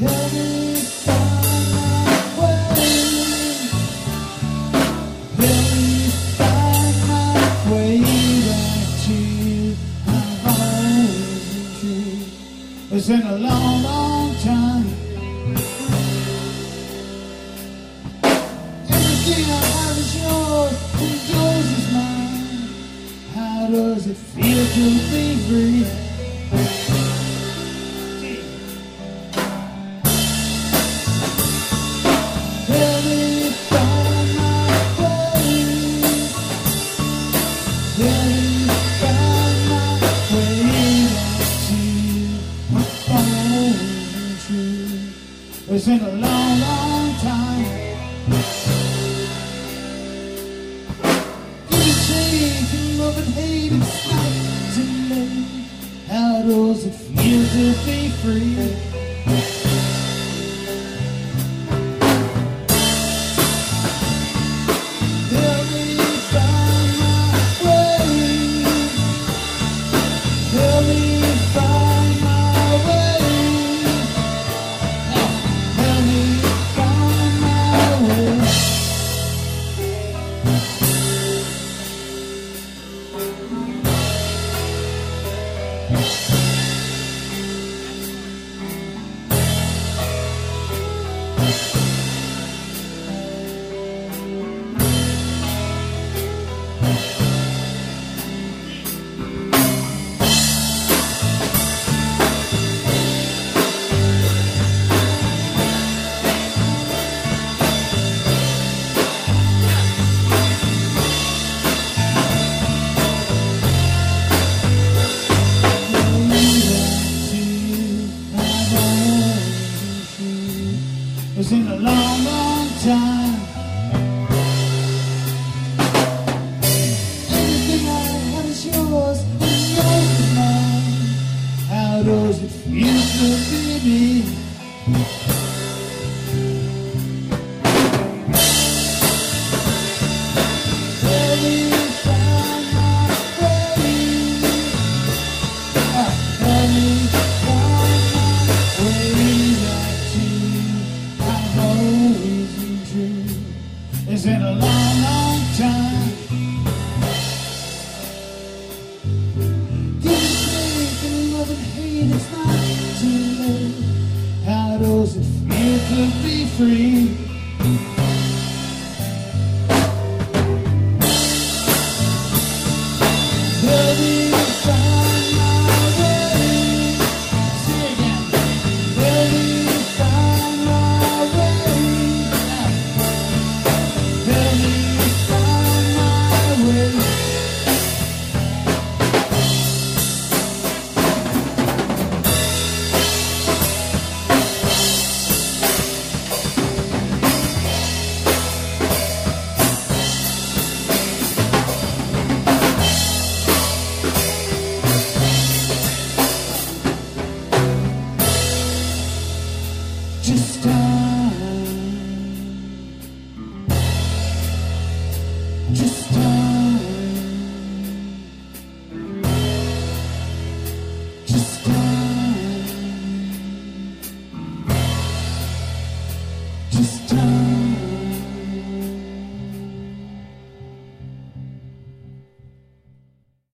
It's been a long, long time. Everything I have is yours, and yours is mine. How does it feel to be free? It's been a long, long time. Give and take and love and hate, it's not too late. How does it feel to be free? It's been a long, long time. Everything I have is yours, and yours is mine. How does it feel to be me? It's been a long, long time. And take and love and hate, it's not too late. How does it feel to be free? just time. Just time. Just time. Just time.